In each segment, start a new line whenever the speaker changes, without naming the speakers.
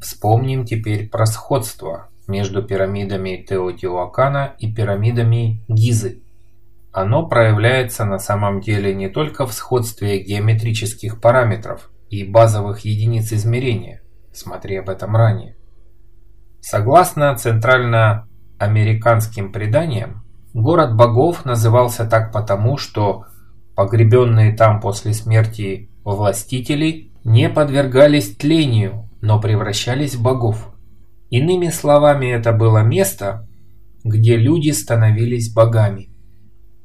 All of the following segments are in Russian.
Вспомним теперь про сходство между пирамидами Теотиуакана и пирамидами Гизы. Оно проявляется на самом деле не только в сходстве геометрических параметров и базовых единиц измерения, смотри об этом ранее. Согласно центральноамериканским преданиям, город богов назывался так потому, что погребенные там после смерти властители не подвергались тлению, но превращались в богов. Иными словами, это было место, где люди становились богами.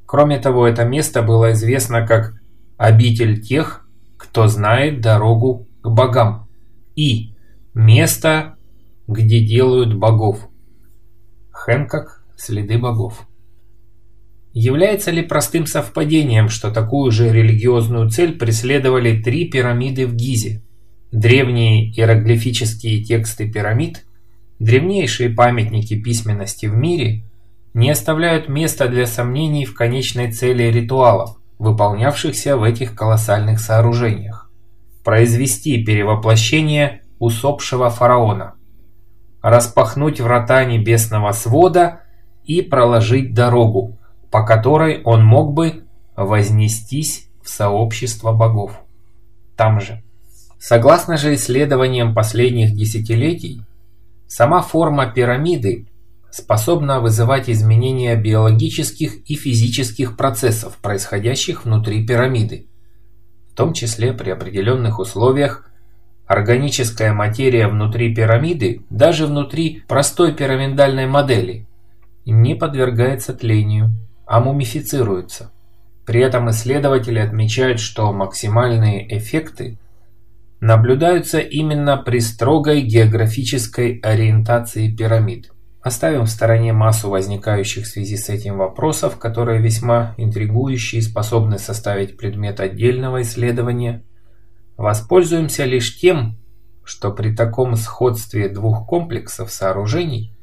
Кроме того, это место было известно как обитель тех, кто знает дорогу к богам, и место, где делают богов. Хэнкок «Следы богов». Является ли простым совпадением, что такую же религиозную цель преследовали три пирамиды в Гизе? Древние иероглифические тексты пирамид, древнейшие памятники письменности в мире – не оставляют места для сомнений в конечной цели ритуалов, выполнявшихся в этих колоссальных сооружениях. Произвести перевоплощение усопшего фараона, распахнуть врата небесного свода и проложить дорогу, по которой он мог бы вознестись в сообщество богов. Там же. Согласно же исследованиям последних десятилетий, сама форма пирамиды способна вызывать изменения биологических и физических процессов, происходящих внутри пирамиды. В том числе при определенных условиях органическая материя внутри пирамиды, даже внутри простой пирамидальной модели, не подвергается тлению, а мумифицируется. При этом исследователи отмечают, что максимальные эффекты наблюдаются именно при строгой географической ориентации пирамид. Оставим в стороне массу возникающих в связи с этим вопросов, которые весьма интригующие и способны составить предмет отдельного исследования. Воспользуемся лишь тем, что при таком сходстве двух комплексов сооружений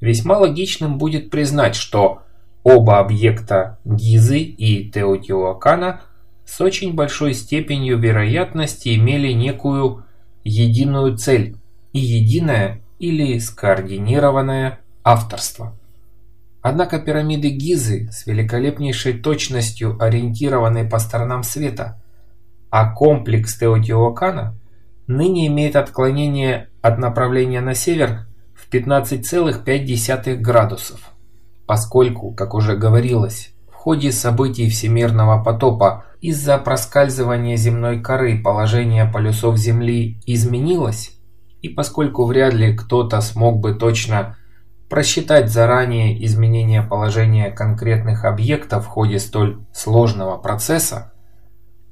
весьма логичным будет признать, что оба объекта Гизы и Теотиуакана с очень большой степенью вероятности имели некую единую цель, и единое или скоординированное авторство. Однако пирамиды Гизы с великолепнейшей точностью ориентированы по сторонам света, а комплекс Теотиуакана ныне имеет отклонение от направления на север в 15,5 градусов. Поскольку, как уже говорилось, ходе событий всемирного потопа из-за проскальзывания земной коры положение полюсов Земли изменилось, и поскольку вряд ли кто-то смог бы точно просчитать заранее изменение положения конкретных объектов в ходе столь сложного процесса,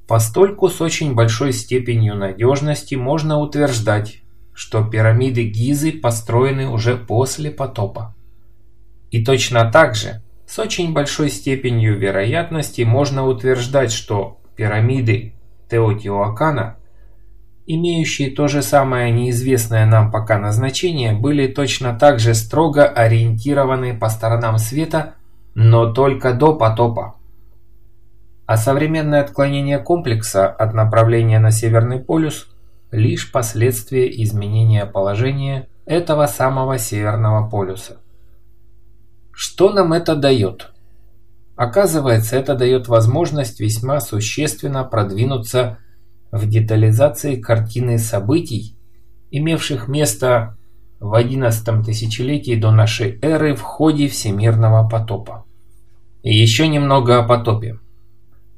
постольку с очень большой степенью надежности можно утверждать, что пирамиды Гизы построены уже после потопа. И точно так же, с очень большой степенью вероятности можно утверждать, что пирамиды Теотиуакана имеющие то же самое неизвестное нам пока назначение, были точно так же строго ориентированы по сторонам света, но только до потопа. А современное отклонение комплекса от направления на Северный полюс – лишь последствие изменения положения этого самого Северного полюса. Что нам это дает? Оказывается, это дает возможность весьма существенно продвинуться в детализации картины событий, имевших место в XI тысячелетии до нашей эры в ходе всемирного потопа. И еще немного о потопе.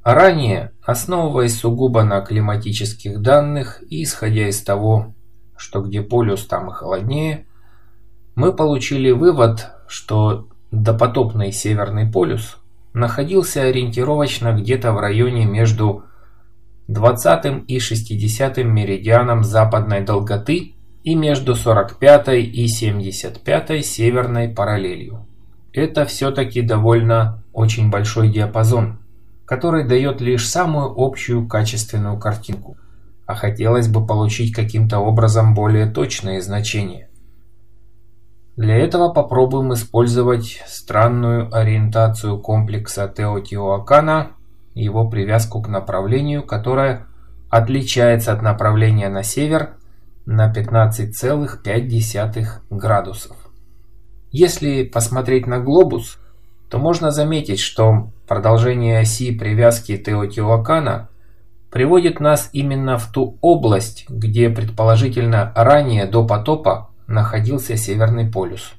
Ранее, основываясь сугубо на климатических данных и исходя из того, что где полюс, там и холоднее, мы получили вывод, что допотопный Северный полюс находился ориентировочно где-то в районе между 20 и 60 меридианом западной долготы и между 45 и 75 северной параллелью. Это все-таки довольно очень большой диапазон, который дает лишь самую общую качественную картинку, а хотелось бы получить каким-то образом более точные значения. Для этого попробуем использовать странную ориентацию комплекса Теотиуакана его привязку к направлению, которое отличается от направления на север на 15,5 градусов. Если посмотреть на глобус, то можно заметить, что продолжение оси привязки Теотиуакана приводит нас именно в ту область, где предположительно ранее до потопа находился Северный полюс.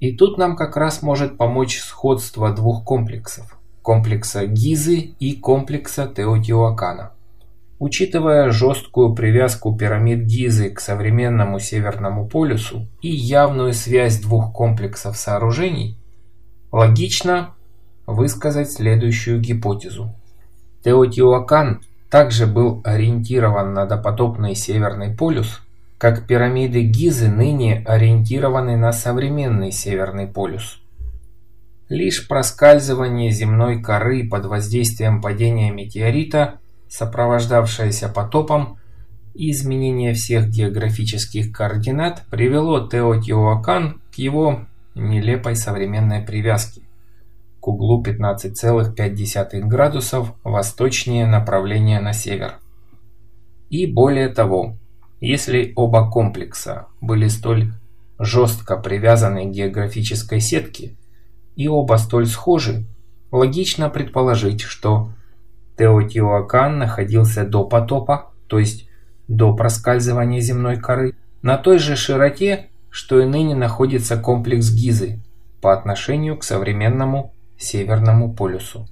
И тут нам как раз может помочь сходство двух комплексов – комплекса Гизы и комплекса Теотиуакана. Учитывая жесткую привязку пирамид Гизы к современному Северному полюсу и явную связь двух комплексов сооружений, логично высказать следующую гипотезу. Теотиуакан также был ориентирован на допотопный Северный полюс, как пирамиды Гизы ныне ориентированы на современный Северный полюс. Лишь проскальзывание земной коры под воздействием падения метеорита, сопровождавшееся потопом, и изменение всех географических координат привело Теотиуакан к его нелепой современной привязке к углу 15,5 градусов восточнее направления на север. И более того, если оба комплекса были столь жестко привязаны к географической сетке и оба столь схожи, логично предположить, что Теотиуакан находился до потопа, то есть до проскальзывания земной коры, на той же широте, что и ныне находится комплекс Гизы по отношению к современному Северному полюсу.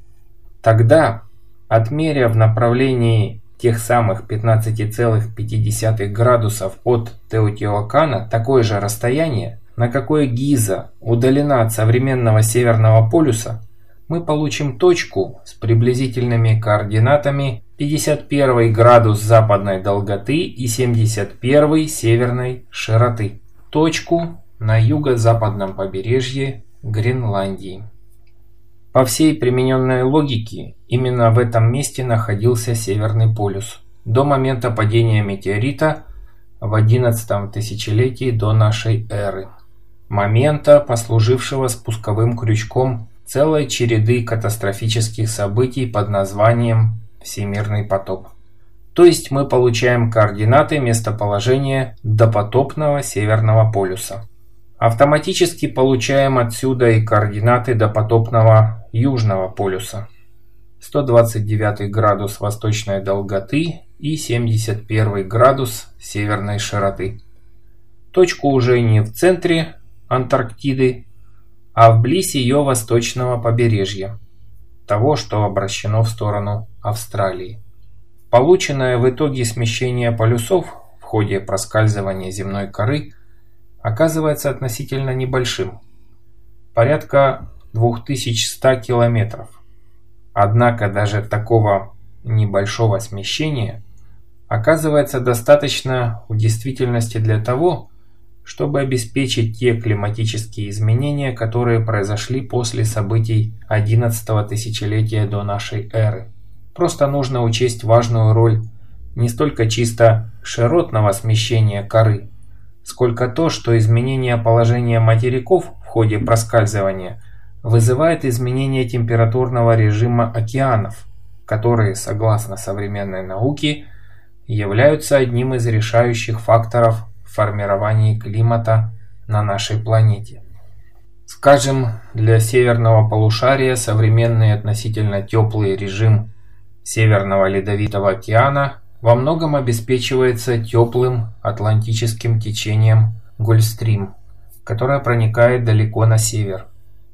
Тогда, отмеряв в направлении тех самых 15,5 градусов от Теотиуакана такое же расстояние, на какое Гиза удалена от современного Северного полюса, мы получим точку с приблизительными координатами 51 градус западной долготы и 71 северной широты. Точку на юго-западном побережье Гренландии. По всей примененной логике, именно в этом месте находился Северный полюс до момента падения метеорита в 11 тысячелетии до нашей эры. Момента, послужившего спусковым крючком целой череды катастрофических событий под названием «Всемирный потоп». То есть мы получаем координаты местоположения допотопного Северного полюса. Автоматически получаем отсюда и координаты допотопного Южного полюса. 129 градус восточной долготы и 71 градус северной широты. Точку уже не в центре Антарктиды, а вблизи ее восточного побережья, того, что обращено в сторону Австралии. Полученное в итоге смещение полюсов в ходе проскальзывания земной коры – оказывается относительно небольшим – порядка 2100 километров. Однако даже такого небольшого смещения оказывается достаточно в действительности для того, чтобы обеспечить те климатические изменения, которые произошли после событий 11 тысячелетия до нашей эры. Просто нужно учесть важную роль не столько чисто широтного смещения коры, сколько то, что изменение положения материков в ходе проскальзывания вызывает изменение температурного режима океанов, которые, согласно современной науке, являются одним из решающих факторов в формировании климата на нашей планете. Скажем, для северного полушария современный относительно теплый режим Северного Ледовитого океана во многом обеспечивается теплым атлантическим течением Гольфстрим, которое проникает далеко на север.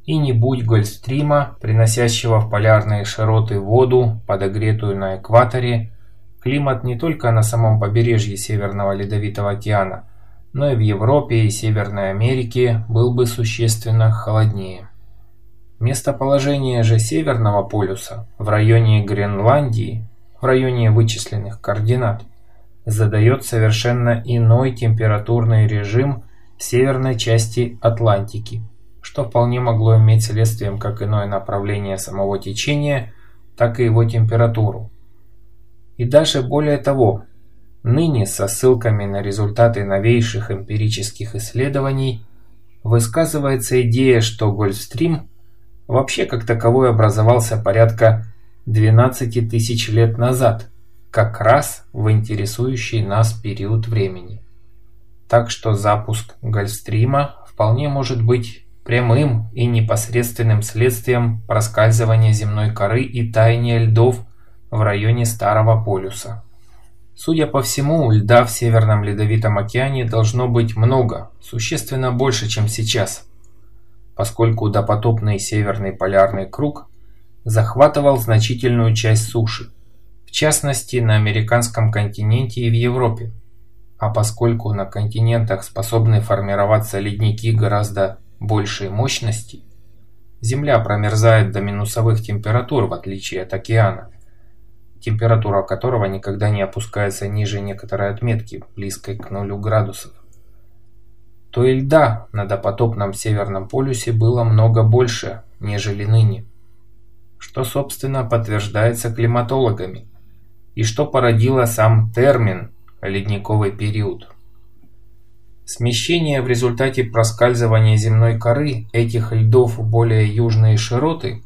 И не будь Гольфстрима, приносящего в полярные широты воду, подогретую на экваторе, климат не только на самом побережье Северного Ледовитого океана, но и в Европе и Северной Америке был бы существенно холоднее. Местоположение же Северного полюса в районе Гренландии в районе вычисленных координат, задает совершенно иной температурный режим северной части Атлантики, что вполне могло иметь следствием как иное направление самого течения, так и его температуру. И даже более того, ныне со ссылками на результаты новейших эмпирических исследований высказывается идея, что Гольфстрим вообще как таковой образовался порядка 12 тысяч лет назад, как раз в интересующий нас период времени. Так что запуск Гольфстрима вполне может быть прямым и непосредственным следствием проскальзывания земной коры и таяния льдов в районе Старого полюса. Судя по всему, льда в Северном Ледовитом океане должно быть много, существенно больше, чем сейчас, поскольку допотопный Северный полярный круг захватывал значительную часть суши, в частности на американском континенте и в Европе. А поскольку на континентах способны формироваться ледники гораздо большей мощности, Земля промерзает до минусовых температур, в отличие от океана, температура которого никогда не опускается ниже некоторой отметки, близкой к нулю градусов. То и льда на допотопном Северном полюсе было много больше, нежели ныне, что, собственно, подтверждается климатологами, и что породило сам термин «ледниковый период». Смещение в результате проскальзывания земной коры этих льдов в более южные широты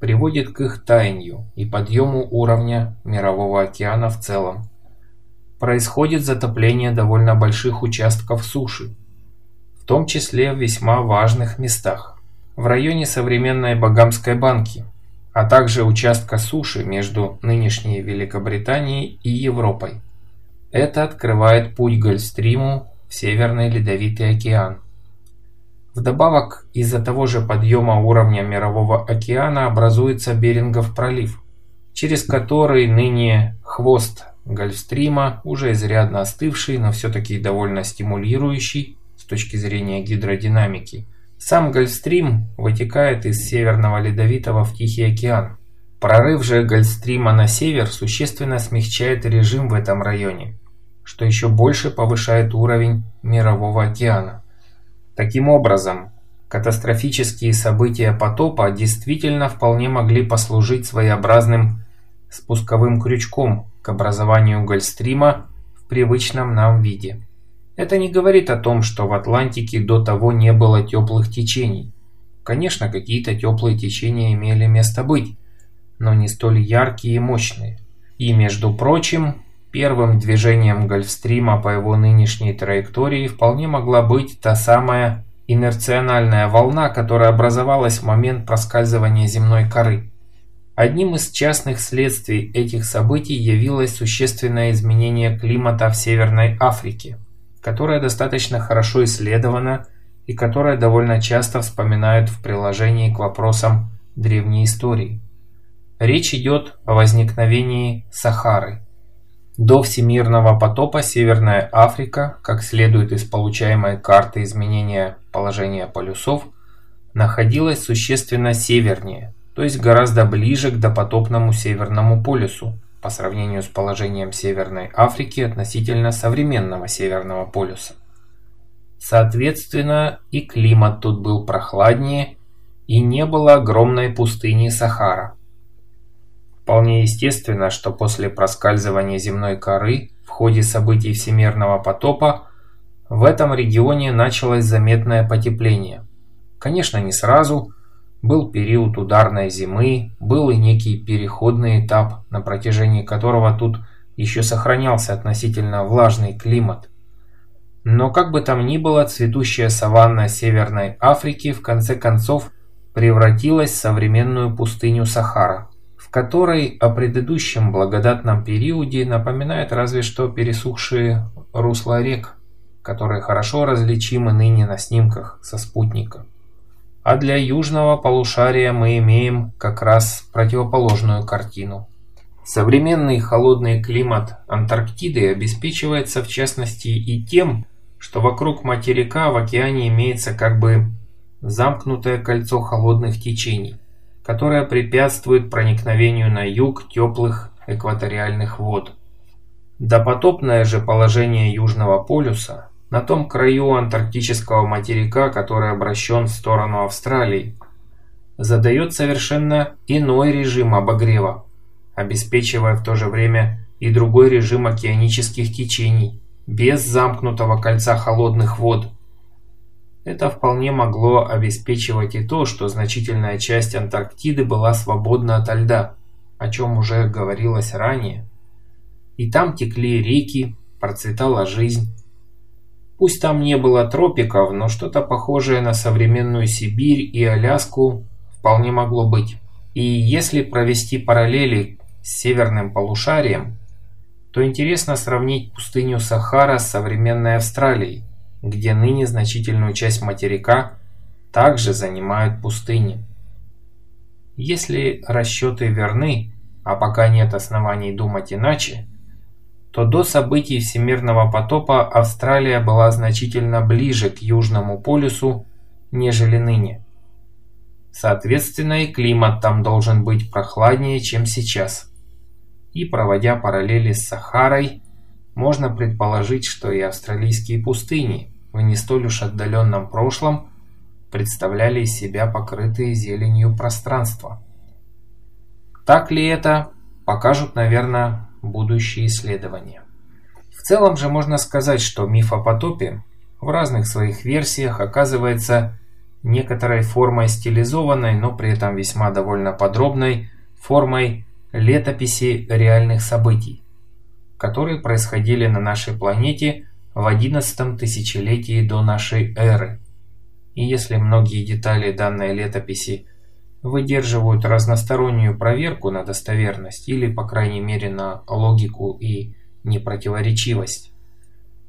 приводит к их таянию и подъему уровня Мирового океана в целом. Происходит затопление довольно больших участков суши, в том числе в весьма важных местах. В районе современной Багамской банки, а также участка суши между нынешней Великобританией и Европой. Это открывает путь Гольфстриму в Северный Ледовитый океан. Вдобавок, из-за того же подъема уровня Мирового океана образуется Берингов пролив, через который ныне хвост Гольфстрима, уже изрядно остывший, но все-таки довольно стимулирующий с точки зрения гидродинамики. Сам Гольфстрим вытекает из Северного Ледовитого в Тихий океан. Прорыв же Гольфстрима на север существенно смягчает режим в этом районе что еще больше повышает уровень Мирового океана. Таким образом, катастрофические события потопа действительно вполне могли послужить своеобразным спусковым крючком к образованию Гольфстрима в привычном нам виде. Это не говорит о том, что в Атлантике до того не было теплых течений. Конечно, какие-то теплые течения имели место быть, но не столь яркие и мощные. И, между прочим, Первым движением Гольфстрима по его нынешней траектории вполне могла быть та самая инерциональная волна, которая образовалась в момент проскальзывания земной коры. Одним из частных следствий этих событий явилось существенное изменение климата в Северной Африке, которое достаточно хорошо исследовано и которое довольно часто вспоминают в приложении к вопросам древней истории. Речь идет о возникновении Сахары – до всемирного потопа Северная Африка, как следует из получаемой карты изменения положения полюсов, находилась существенно севернее, то есть гораздо ближе к допотопному Северному полюсу по сравнению с положением Северной Африки относительно современного Северного полюса. Соответственно, и климат тут был прохладнее, и не было огромной пустыни Сахара. Вполне естественно, что после проскальзывания земной коры в ходе событий всемирного потопа в этом регионе началось заметное потепление. Конечно, не сразу. Был период ударной зимы, был и некий переходный этап, на протяжении которого тут еще сохранялся относительно влажный климат. Но как бы там ни было, цветущая саванна Северной Африки в конце концов превратилась в современную пустыню Сахара – в которой о предыдущем благодатном периоде напоминает разве что пересохшие русла рек, которые хорошо различимы ныне на снимках со спутника. А для южного полушария мы имеем как раз противоположную картину. Современный холодный климат Антарктиды обеспечивается в частности и тем, что вокруг материка в океане имеется как бы замкнутое кольцо холодных течений которая препятствует проникновению на юг теплых экваториальных вод. Допотопное же положение Южного полюса на том краю антарктического материка, который обращен в сторону Австралии, задает совершенно иной режим обогрева, обеспечивая в то же время и другой режим океанических течений, без замкнутого кольца холодных вод, это вполне могло обеспечивать и то, что значительная часть Антарктиды была свободна ото льда, о чем уже говорилось ранее. и там текли реки, процветала жизнь. Пусть там не было тропиков, но что-то похожее на современную Сибирь и Аляску вполне могло быть. И если провести параллели с северным полушарием, то интересно сравнить пустыню Сахара с современной Австралией, где ныне значительную часть материка также занимают пустыни. Если расчеты верны, а пока нет оснований думать иначе, то до событий Всемирного потопа Австралия была значительно ближе к Южному полюсу, нежели ныне. Соответственно, и климат там должен быть прохладнее, чем сейчас. И проводя параллели с Сахарой, можно предположить, что и австралийские пустыни в не столь уж отдаленном прошлом представляли из себя покрытые зеленью пространства. Так ли это, покажут, наверное, будущие исследования. В целом же можно сказать, что миф о потопе в разных своих версиях оказывается некоторой формой стилизованной, но при этом весьма довольно подробной формой летописи реальных событий, которые происходили на нашей планете в 11 тысячелетии до нашей эры. И если многие детали данной летописи выдерживают разностороннюю проверку на достоверность или, по крайней мере, на логику и непротиворечивость,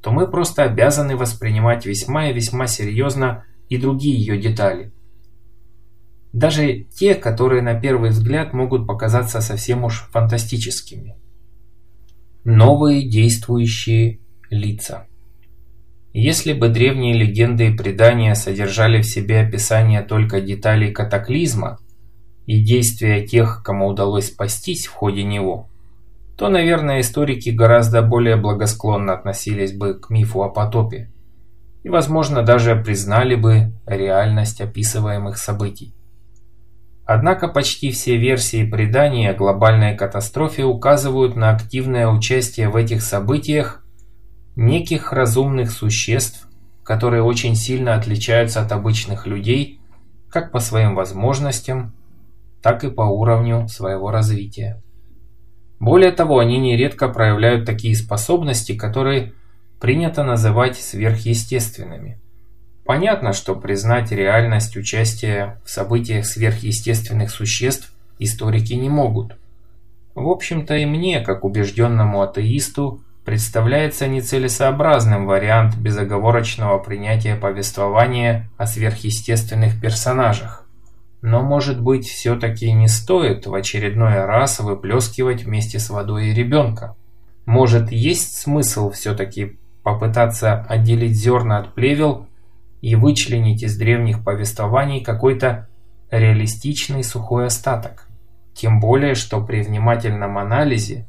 то мы просто обязаны воспринимать весьма и весьма серьезно и другие ее детали. Даже те, которые на первый взгляд могут показаться совсем уж фантастическими. Новые действующие лица. Если бы древние легенды и предания содержали в себе описание только деталей катаклизма и действия тех, кому удалось спастись в ходе него, то, наверное, историки гораздо более благосклонно относились бы к мифу о потопе и, возможно, даже признали бы реальность описываемых событий. Однако почти все версии преданий о глобальной катастрофе указывают на активное участие в этих событиях неких разумных существ, которые очень сильно отличаются от обычных людей как по своим возможностям, так и по уровню своего развития. Более того, они нередко проявляют такие способности, которые принято называть сверхъестественными. Понятно, что признать реальность участия в событиях сверхъестественных существ историки не могут. В общем-то и мне, как убежденному атеисту, представляется нецелесообразным вариант безоговорочного принятия повествования о сверхъестественных персонажах. Но, может быть, все-таки не стоит в очередной раз выплескивать вместе с водой ребенка. Может, есть смысл все-таки попытаться отделить зерна от плевел и вычленить из древних повествований какой-то реалистичный сухой остаток. Тем более, что при внимательном анализе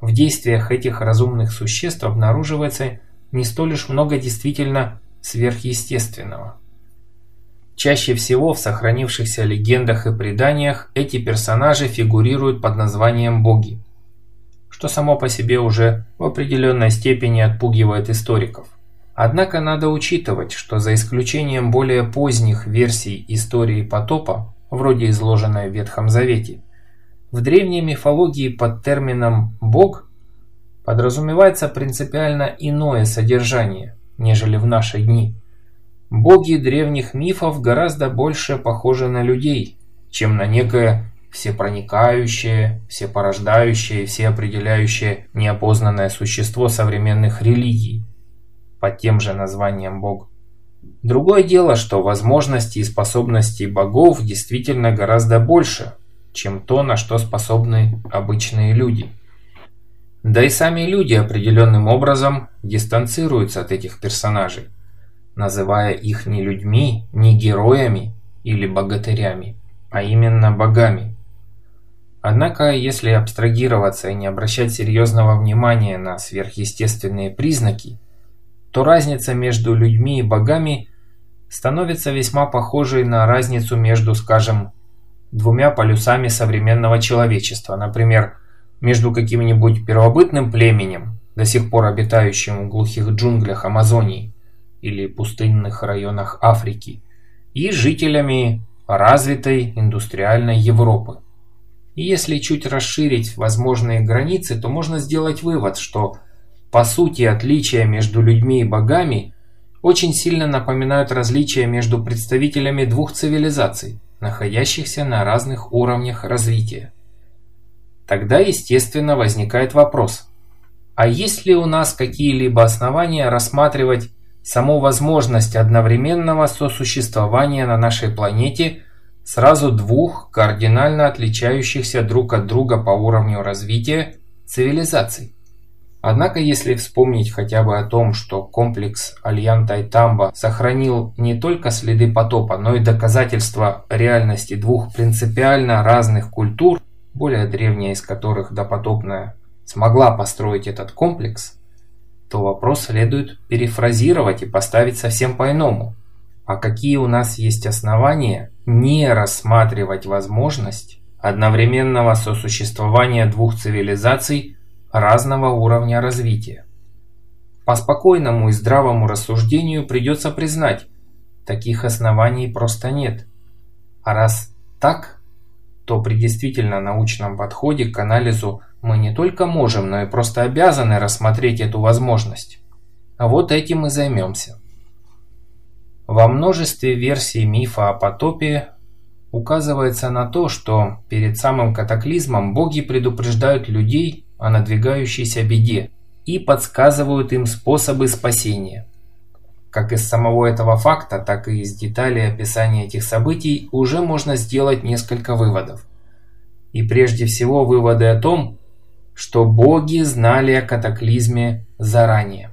в действиях этих разумных существ обнаруживается не столь уж много действительно сверхъестественного. Чаще всего в сохранившихся легендах и преданиях эти персонажи фигурируют под названием боги, что само по себе уже в определенной степени отпугивает историков. Однако надо учитывать, что за исключением более поздних версий истории потопа, вроде изложенной в Ветхом Завете, в древней мифологии под термином «бог» подразумевается принципиально иное содержание, нежели в наши дни. Боги древних мифов гораздо больше похожи на людей, чем на некое всепроникающее, всепорождающее всеопределяющее неопознанное существо современных религий под тем же названием Бог. Другое дело, что возможности и способности богов действительно гораздо больше, чем то, на что способны обычные люди. Да и сами люди определенным образом дистанцируются от этих персонажей, называя их не людьми, не героями или богатырями, а именно богами. Однако, если абстрагироваться и не обращать серьезного внимания на сверхъестественные признаки, то разница между людьми и богами становится весьма похожей на разницу между, скажем, двумя полюсами современного человечества, например, между каким-нибудь первобытным племенем, до сих пор обитающим в глухих джунглях Амазонии или пустынных районах Африки, и жителями развитой индустриальной Европы. И если чуть расширить возможные границы, то можно сделать вывод, что по сути отличия между людьми и богами очень сильно напоминают различия между представителями двух цивилизаций, находящихся на разных уровнях развития. Тогда, естественно, возникает вопрос, а есть ли у нас какие-либо основания рассматривать саму возможность одновременного сосуществования на нашей планете сразу двух кардинально отличающихся друг от друга по уровню развития цивилизаций? Однако, если вспомнить хотя бы о том, что комплекс Альян-Тайтамба сохранил не только следы потопа, но и доказательства реальности двух принципиально разных культур, более древняя из которых допотопная, смогла построить этот комплекс, то вопрос следует перефразировать и поставить совсем по-иному. А какие у нас есть основания не рассматривать возможность одновременного сосуществования двух цивилизаций разного уровня развития? По спокойному и здравому рассуждению придется признать, таких оснований просто нет. А раз так, то при действительно научном подходе к анализу мы не только можем, но и просто обязаны рассмотреть эту возможность. А вот этим и займемся. Во множестве версий мифа о потопе указывается на то, что перед самым катаклизмом боги предупреждают людей о надвигающейся беде и подсказывают им способы спасения. Как из самого этого факта, так и из деталей описания этих событий уже можно сделать несколько выводов. И прежде всего выводы о том, что боги знали о катаклизме заранее.